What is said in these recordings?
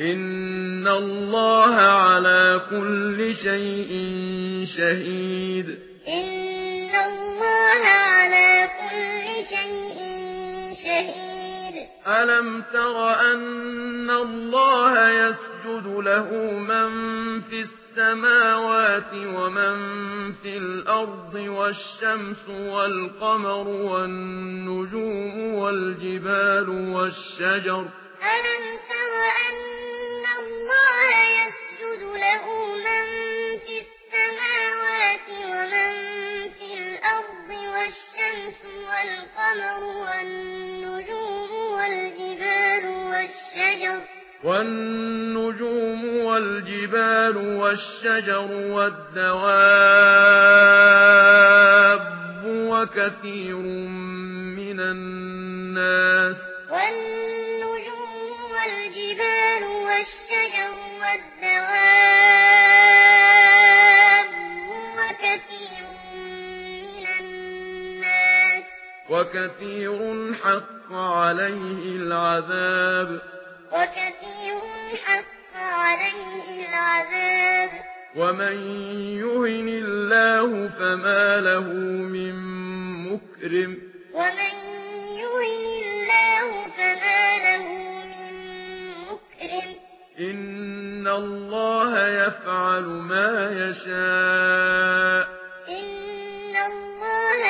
ان الله على كل شيء شهيد ان الله على كل شيء شهيد الم تر ان الله يسجد له من في السماوات ومن في الأرض والشمس والقمر والنجوم والجبال والشجر الم الشمس والقمر والنجوم والجبال والشجر. والنجوم والجبال والشجر والدواب وكثير من الناس. والنجوم وكثير حق عليه العذاب. وكثير حق عليه العذاب. ومن يهن الله فما له من مكرم. ومن يهن الله فما له من مكرم. إن الله يفعل ما يشاء. إن الله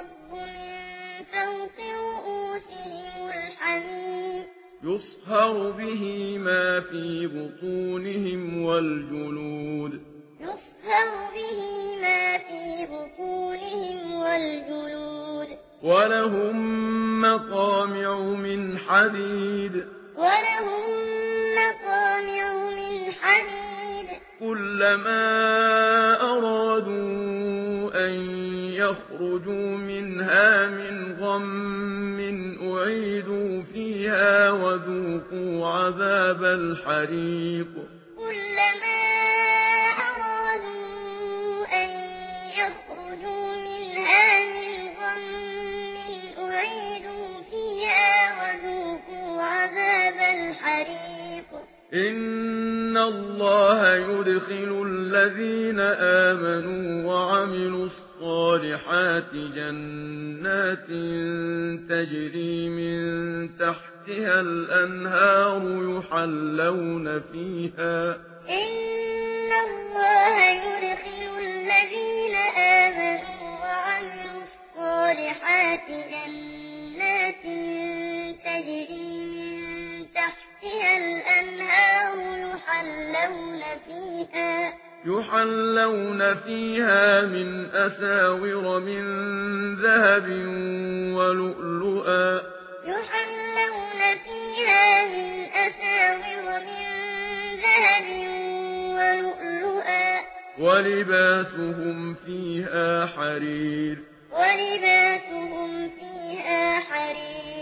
الرب فوق رؤوسهم الحميم يصهر به ما في بطونهم والجلود يصهر به ما في بطونهم والجلود ولهم مقامع من حديد ولهم مقامع من حديد كلما يخرجوا مِنْهَا مِنْ غَمٍّ أُعِيدُوا فِيهَا وَذُوقُوا عَذَابَ الْحَرِيقِ كُلَّمَا أَرَادُوا أَنْ يَخْرُجُوا مِنْهَا مِنْ غَمٍّ أُعِيدُوا فِيهَا وَذُوقُوا عَذَابَ الْحَرِيقِ إِنَّ اللَّهَ يُدْخِلُ الَّذِينَ آمَنُوا وَعَمِلُوا الصَّالِحَاتِ الصالحات جنات تجري من تحتها الأنهار يحلون فيها. إن الله يدخل الذين آمنوا وعملوا الصالحات جنات تجري من تحتها الأنهار يحلون فيها. يحلون فيها من أساور من ذهب ولؤلؤا. يحلون فيها من أساور من ذهب ولؤلؤا. ولباسهم فيها حرير. ولباسهم فيها حرير.